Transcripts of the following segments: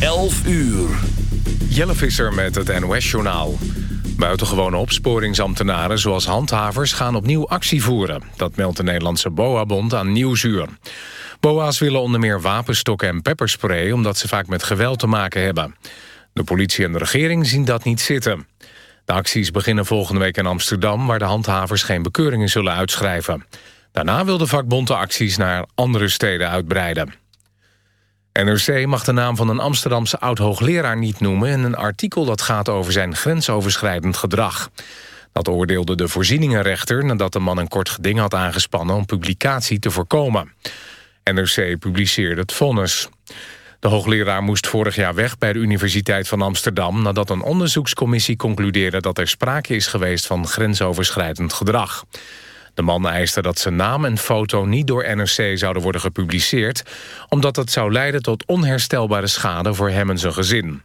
11 uur. Jelle Visser met het NOS-journaal. Buitengewone opsporingsambtenaren zoals handhavers gaan opnieuw actie voeren. Dat meldt de Nederlandse BOA-bond aan Nieuwsuur. BOA's willen onder meer wapenstokken en pepperspray... omdat ze vaak met geweld te maken hebben. De politie en de regering zien dat niet zitten. De acties beginnen volgende week in Amsterdam... waar de handhavers geen bekeuringen zullen uitschrijven. Daarna wil de vakbond de acties naar andere steden uitbreiden. NRC mag de naam van een Amsterdamse oud-hoogleraar niet noemen... in een artikel dat gaat over zijn grensoverschrijdend gedrag. Dat oordeelde de voorzieningenrechter nadat de man een kort geding had aangespannen... om publicatie te voorkomen. NRC publiceerde het vonnis. De hoogleraar moest vorig jaar weg bij de Universiteit van Amsterdam... nadat een onderzoekscommissie concludeerde dat er sprake is geweest van grensoverschrijdend gedrag. De man eiste dat zijn naam en foto niet door NRC zouden worden gepubliceerd... omdat het zou leiden tot onherstelbare schade voor hem en zijn gezin.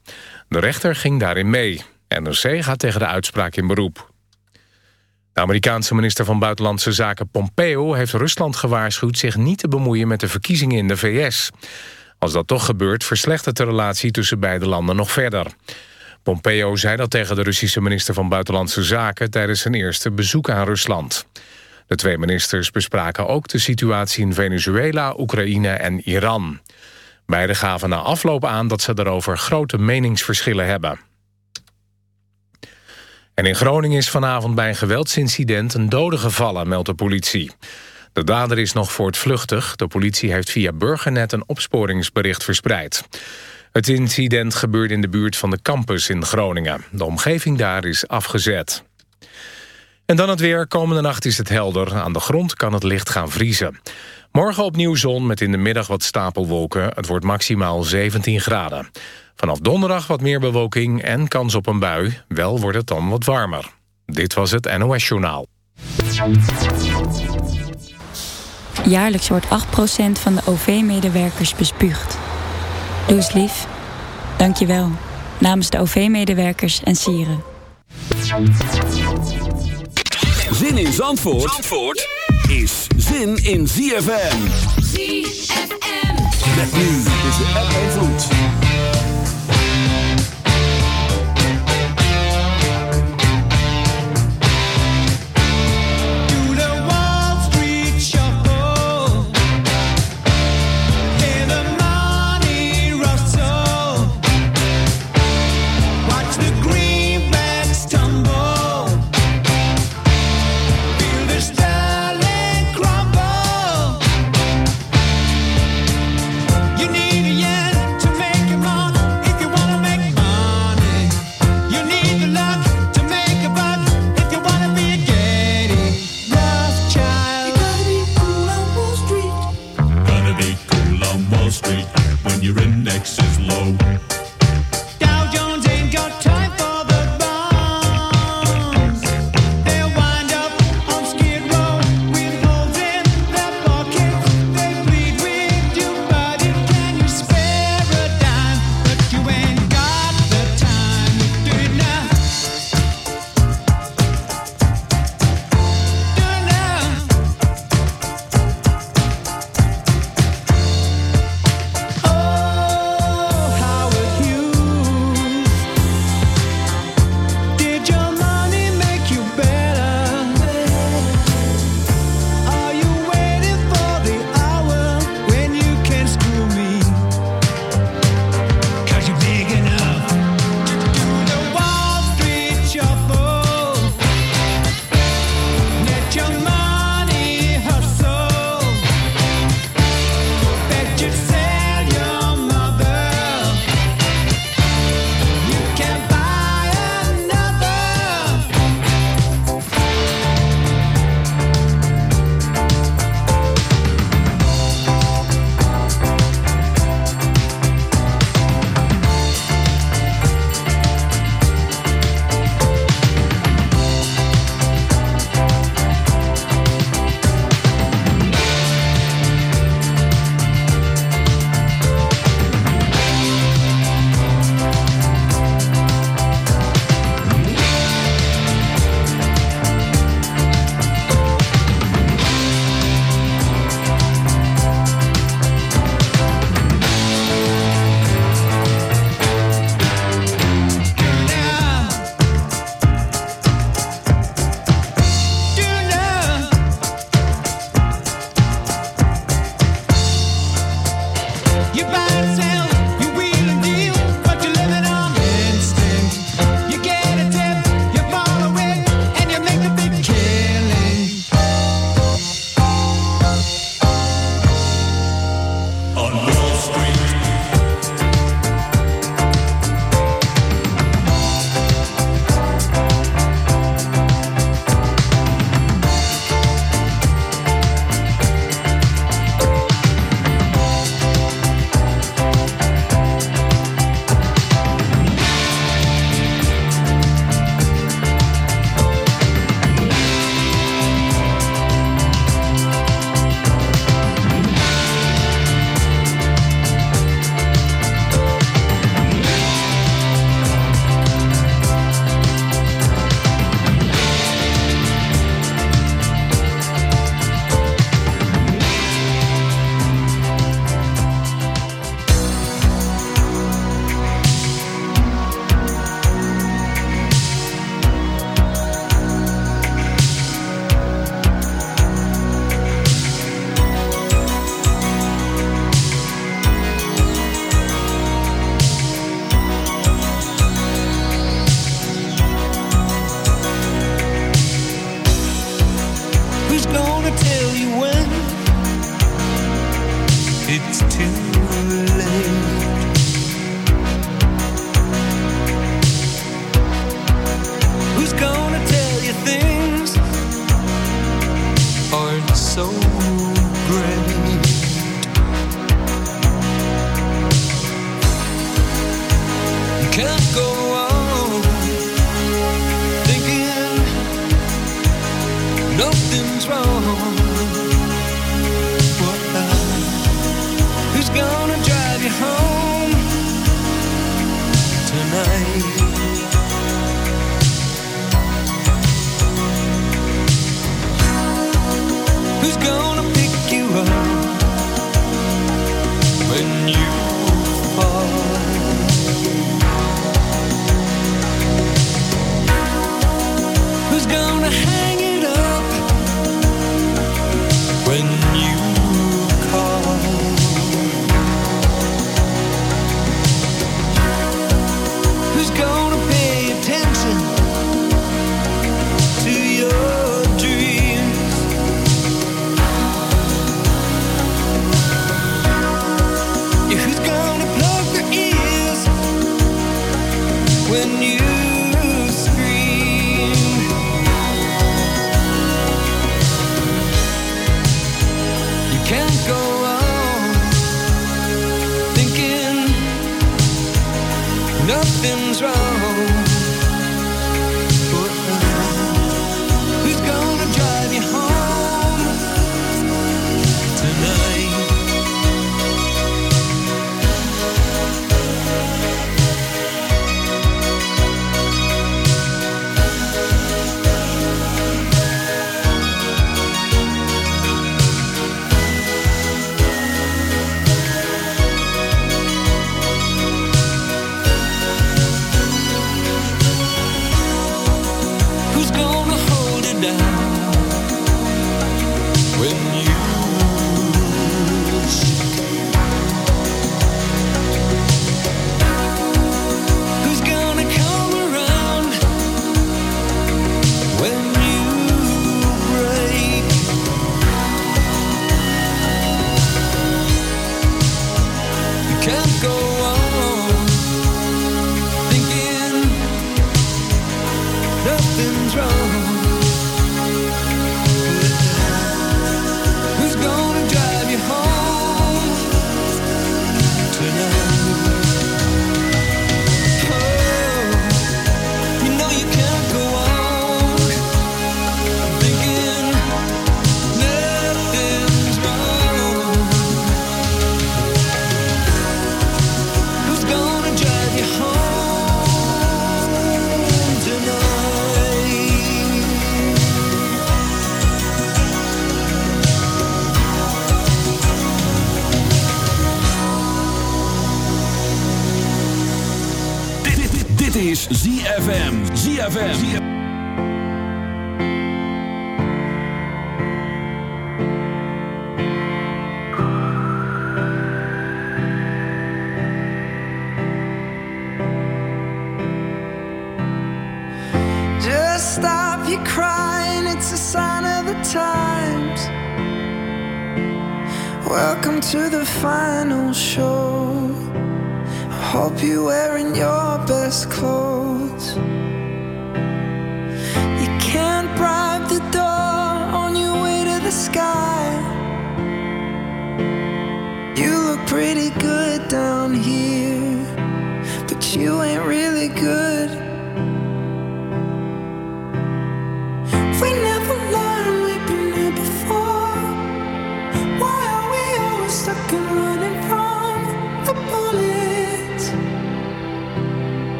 De rechter ging daarin mee. NRC gaat tegen de uitspraak in beroep. De Amerikaanse minister van Buitenlandse Zaken Pompeo... heeft Rusland gewaarschuwd zich niet te bemoeien met de verkiezingen in de VS. Als dat toch gebeurt, verslechtert de relatie tussen beide landen nog verder. Pompeo zei dat tegen de Russische minister van Buitenlandse Zaken... tijdens zijn eerste bezoek aan Rusland. De twee ministers bespraken ook de situatie in Venezuela, Oekraïne en Iran. Beiden gaven na afloop aan dat ze daarover grote meningsverschillen hebben. En in Groningen is vanavond bij een geweldsincident een dode gevallen, meldt de politie. De dader is nog voortvluchtig. De politie heeft via Burgernet een opsporingsbericht verspreid. Het incident gebeurde in de buurt van de campus in Groningen. De omgeving daar is afgezet. En dan het weer. Komende nacht is het helder. Aan de grond kan het licht gaan vriezen. Morgen opnieuw zon met in de middag wat stapelwolken. Het wordt maximaal 17 graden. Vanaf donderdag wat meer bewolking en kans op een bui. Wel wordt het dan wat warmer. Dit was het NOS Journaal. Jaarlijks wordt 8% van de OV-medewerkers bespuugd. Doe eens lief. Dank je wel. Namens de OV-medewerkers en sieren. Zin in Zandvoort, Zandvoort is zin in ZFM. ZFM. Met nu is de app en vloed.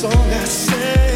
Song I sing.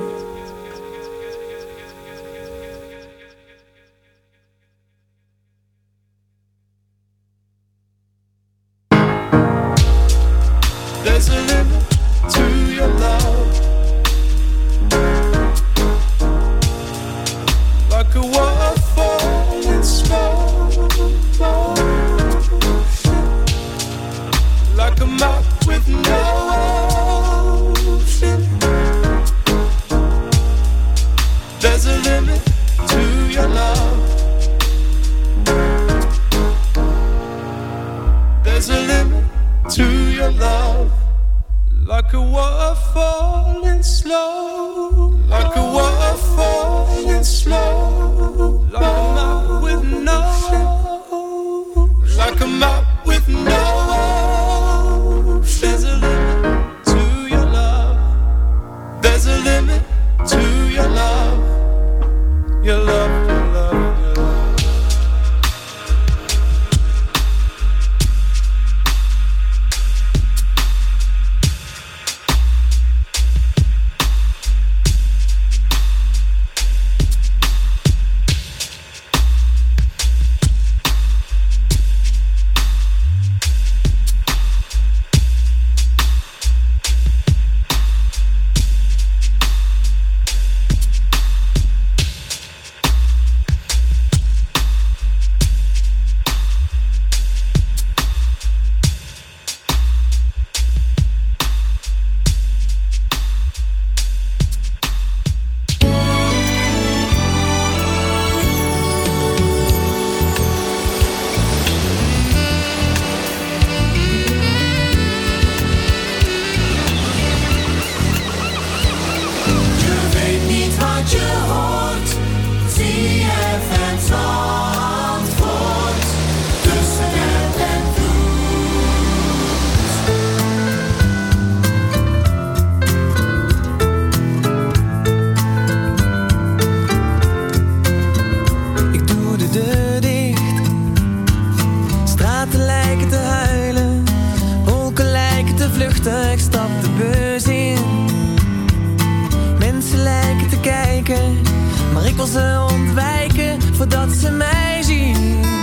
your love like a waterfall in slow, like a waterfall in slow. Like Maar ze ontwijken voordat ze mij zien.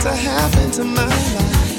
To happen to my life.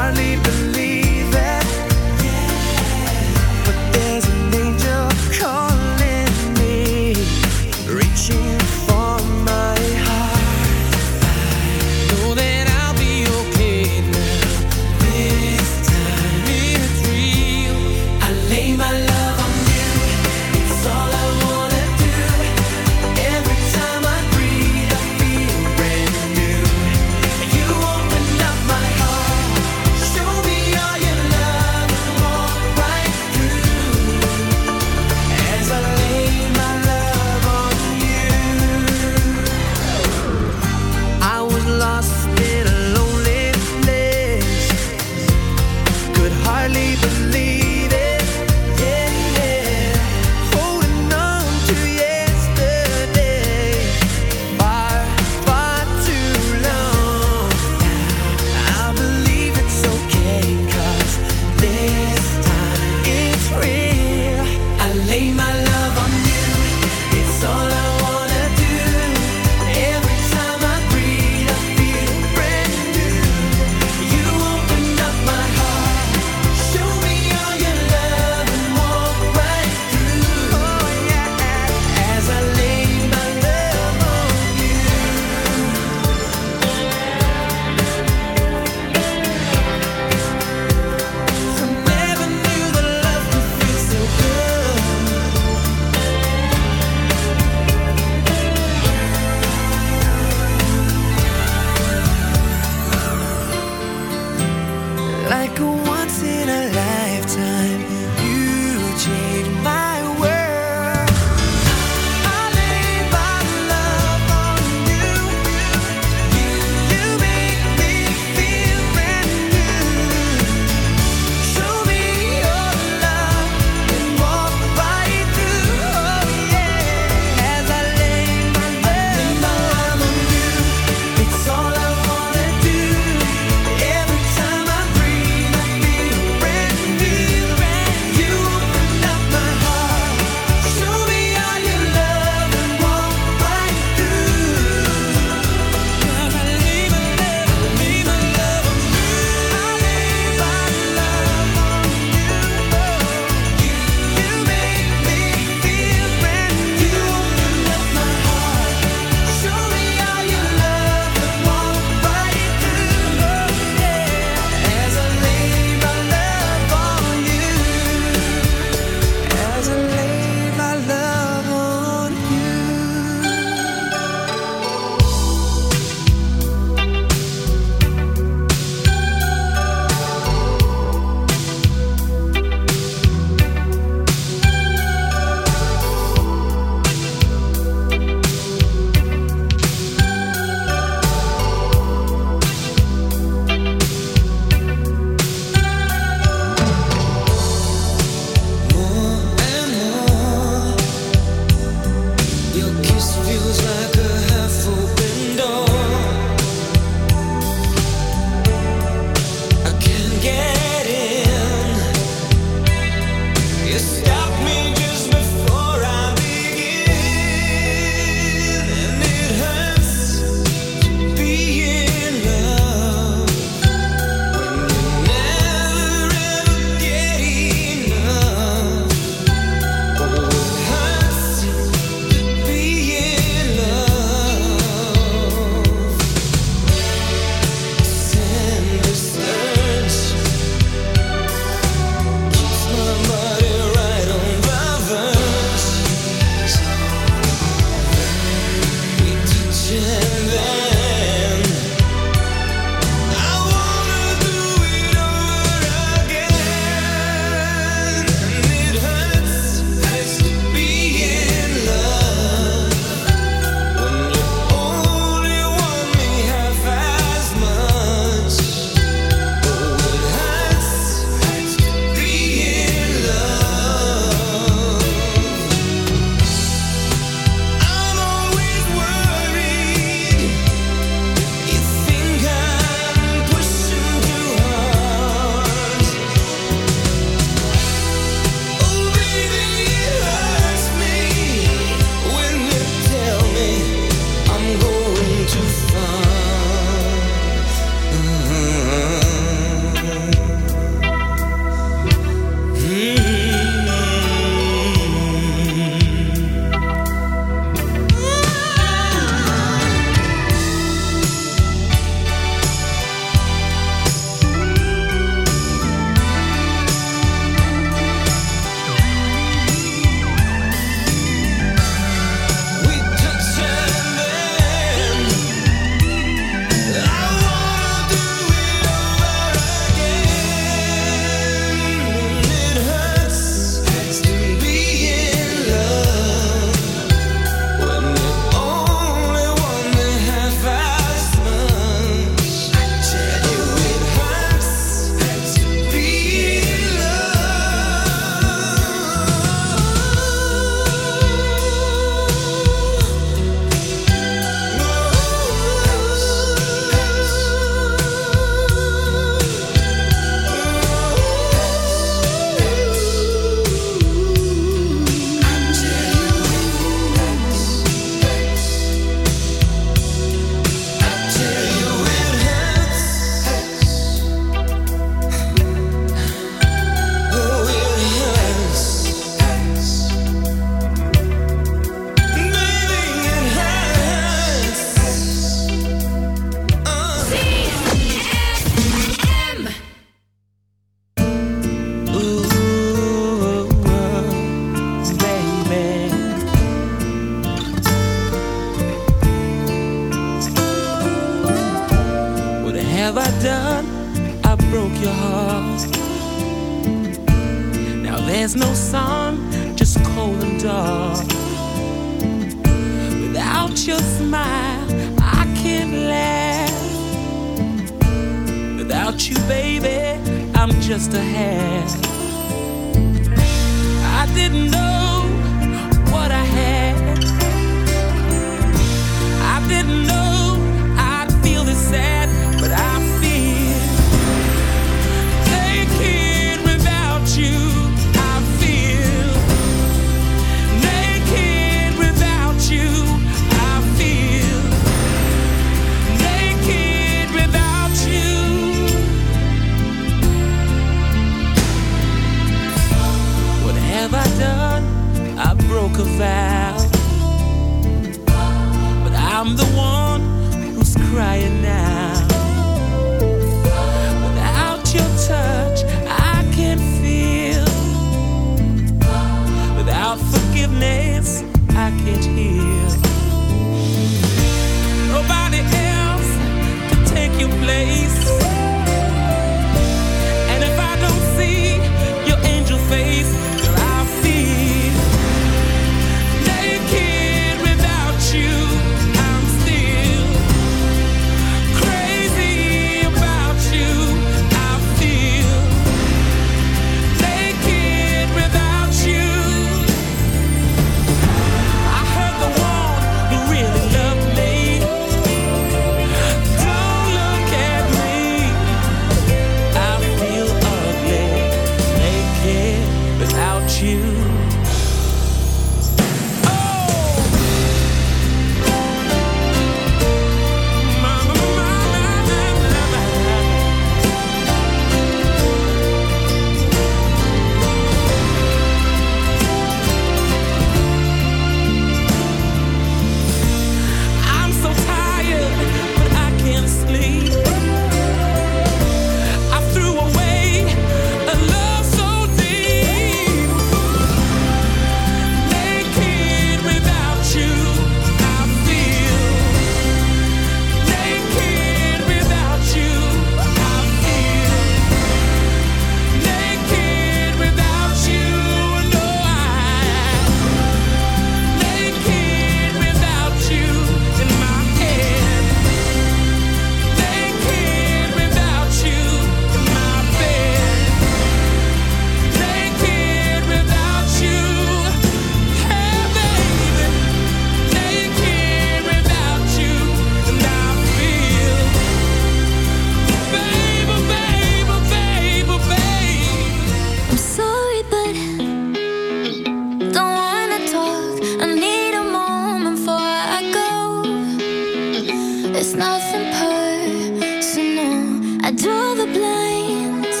It's nothing personal. I draw the blinds.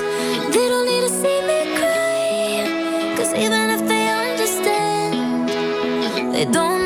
They don't need to see me cry. Cause even if they understand, they don't.